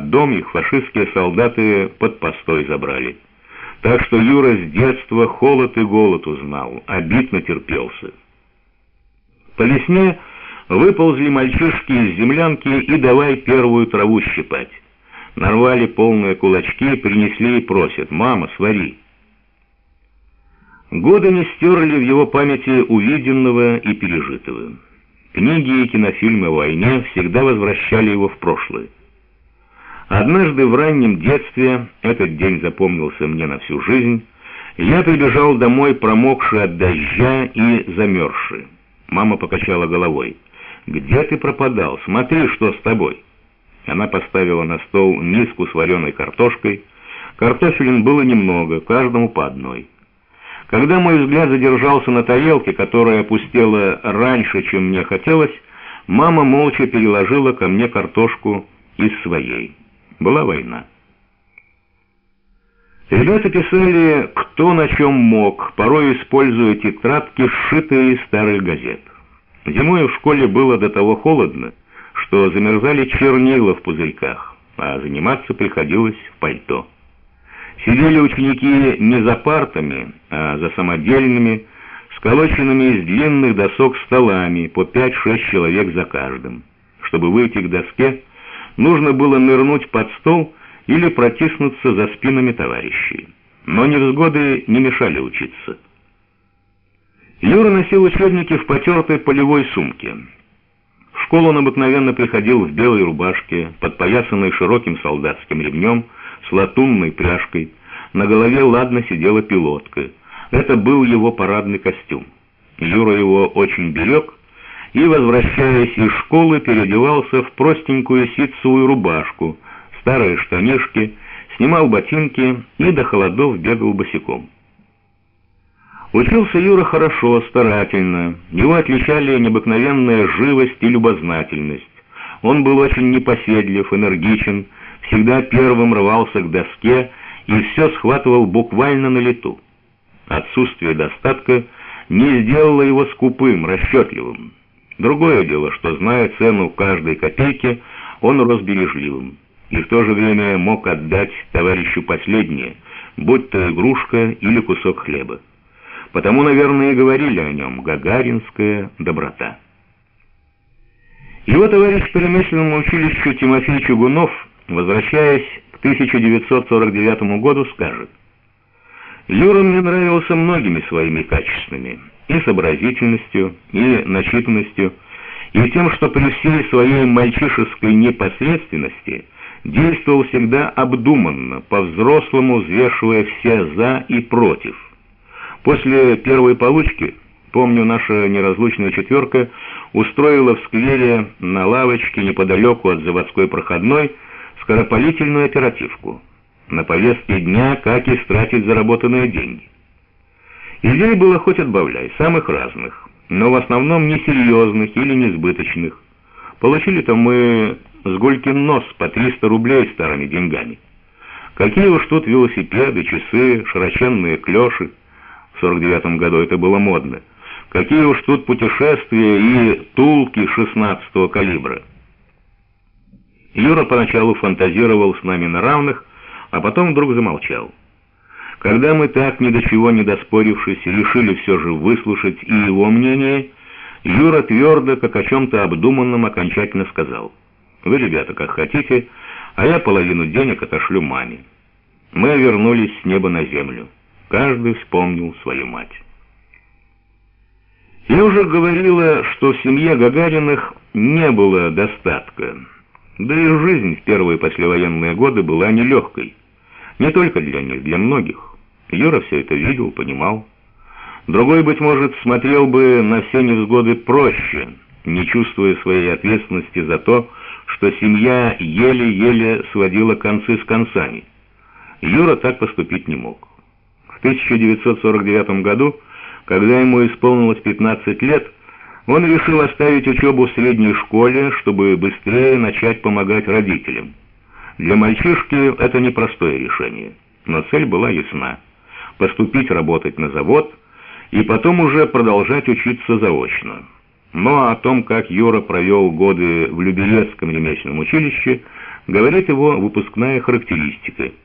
дом их фашистские солдаты под постой забрали. Так что Юра с детства холод и голод узнал, обид натерпелся. По весне выползли мальчишки из землянки и давай первую траву щипать. Нарвали полные кулачки, принесли и просят «Мама, свари». Годы не стерли в его памяти увиденного и пережитого. Книги и кинофильмы о войне всегда возвращали его в прошлое. Однажды в раннем детстве, этот день запомнился мне на всю жизнь, я прибежал домой промокший от дождя и замерзший. Мама покачала головой. «Где ты пропадал? Смотри, что с тобой!» Она поставила на стол миску с вареной картошкой. Картофелин было немного, каждому по одной. Когда мой взгляд задержался на тарелке, которая опустела раньше, чем мне хотелось, мама молча переложила ко мне картошку из своей. Была война. Ребята писали кто на чем мог, порой используя тетрадки, сшитые из старых газет. Зимой в школе было до того холодно, что замерзали чернила в пузырьках, а заниматься приходилось в пальто. Сидели ученики не за партами, а за самодельными, сколоченными из длинных досок столами, по 5-6 человек за каждым. Чтобы выйти к доске, нужно было нырнуть под стол или протиснуться за спинами товарищей. Но невзгоды не мешали учиться. Юра носил учебники в потертой полевой сумке. В школу он обыкновенно приходил в белой рубашке, подпоясанной широким солдатским ремнем, с латунной пряжкой. На голове ладно сидела пилотка. Это был его парадный костюм. Юра его очень берег, и, возвращаясь из школы, переодевался в простенькую ситцевую рубашку, старые штанишки, снимал ботинки и до холодов бегал босиком. Учился Юра хорошо, старательно. Его отличали необыкновенная живость и любознательность. Он был очень непоседлив, энергичен, всегда первым рвался к доске и все схватывал буквально на лету. Отсутствие достатка не сделало его скупым, расчетливым. Другое дело, что, зная цену каждой копейки, он рос бережливым и в то же время мог отдать товарищу последнее, будь то игрушка или кусок хлеба. Потому, наверное, и говорили о нем «гагаринская доброта». Его товарищ по ремесленному училищу Тимофей Чугунов, возвращаясь к 1949 году, скажет, «Юра мне нравился многими своими качествами» и сообразительностью, и начитанностью, и тем, что при всей своей мальчишеской непосредственности действовал всегда обдуманно, по-взрослому взвешивая все «за» и «против». После первой получки, помню, наша неразлучная четверка устроила в сквере на лавочке неподалеку от заводской проходной скоропалительную оперативку. На повестке дня, как истратить заработанные деньги. Идей было хоть отбавляй, самых разных, но в основном несерьезных или несбыточных. Получили-то мы с Голькин нос по 300 рублей старыми деньгами. Какие уж тут велосипеды, часы, широченные клёши. В 49 году это было модно. Какие уж тут путешествия и тулки 16-го калибра. Юра поначалу фантазировал с нами на равных, а потом вдруг замолчал. Когда мы так, ни до чего не доспорившись, решили все же выслушать и его мнение, Юра твердо, как о чем-то обдуманном, окончательно сказал. «Вы, ребята, как хотите, а я половину денег отошлю маме». Мы вернулись с неба на землю. Каждый вспомнил свою мать. Я уже говорила, что в семье Гагариных не было достатка. Да и жизнь в первые послевоенные годы была нелегкой. Не только для них, для многих. Юра все это видел, понимал. Другой, быть может, смотрел бы на все невзгоды проще, не чувствуя своей ответственности за то, что семья еле-еле сводила концы с концами. Юра так поступить не мог. В 1949 году, когда ему исполнилось 15 лет, он решил оставить учебу в средней школе, чтобы быстрее начать помогать родителям. Для мальчишки это непростое решение, но цель была ясна поступить работать на завод и потом уже продолжать учиться заочно. Но о том, как Юра провел годы в Люберецком ремесленном училище, говорит его выпускная характеристика –